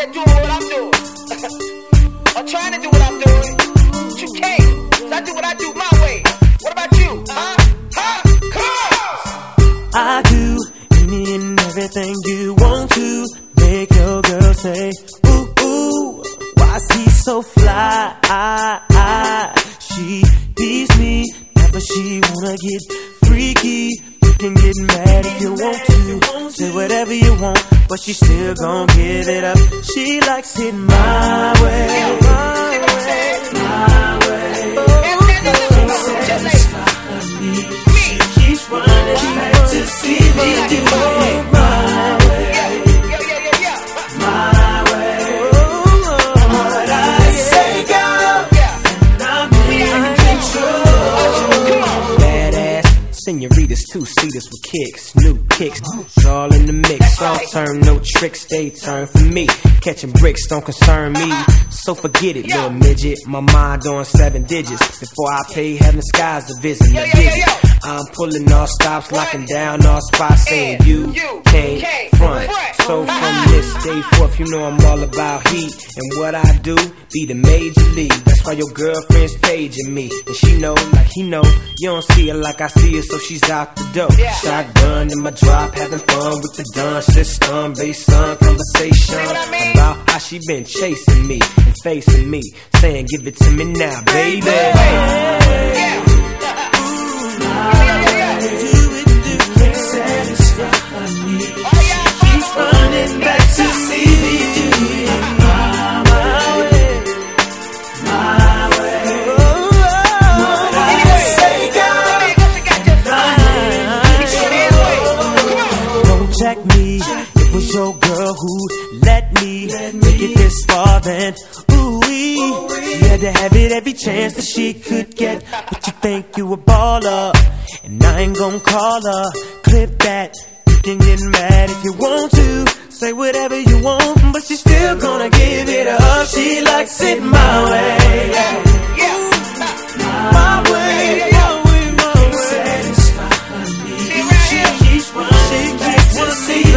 that doing what I'm doing. or trying to do what I'm doing. But you can't. So I do what I do my way. What about you? Huh? Huh? Come on! I do any and everything you want to. Make your girl say, ooh, ooh. Why she so fly? I, I. She tease me. Never she wanna get freaky. Can get mad if you want to, say whatever you want, but she still gon' give it up. She likes it my way, my way, my way. Oh, satisfy me. She keeps running back to see me do senoritas, two seaters with kicks, new kicks, it's all in the mix. All turn, no tricks, they turn for me. Catching bricks don't concern me, so forget it, little midget. My mind on seven digits before I pay heaven skies to visit. Yo, yo. I'm pulling all stops, locking down all spots, saying you You can't front. So from this day forth, you know I'm all about heat. And what I do, be the major league. That's why your girlfriend's paging me. And she know, like he know, you don't see it like I see her, so she's out the door. Yeah. Shotgun in my drop, having fun with the dun system. Based on conversation I mean? about how she been chasing me and facing me. Saying, give it to me now, baby. Yeah, yeah. It girl who let me take it this far. Then, ooh wee, she had to have it every chance that she could get. But you think you a baller, and I ain't gon' call her. Clip that. You can get mad if you want to. Say whatever you want, but she's still gonna give it up. She likes it my way. My way, my way, my way. Satisfy me. She keeps running. Keeps to see